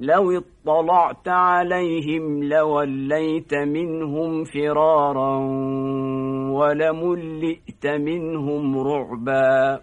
لو اطلعت عليهم لوليت منهم فرارا ولملئت منهم رعبا.